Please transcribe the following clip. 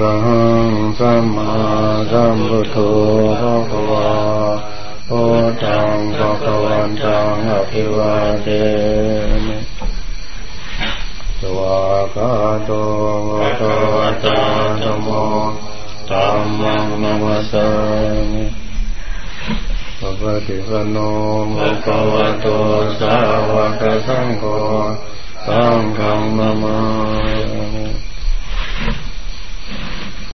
ระหังสัมมาสัมพุทโธภะคะวาโอตังภะคะวันตังอภิวาเทมิสวากาโตภะคะวะตาธโมธัมมังนัมสสามิปปฏิปโนภะคะวะโตสาวกสังโฆสังฆังนามา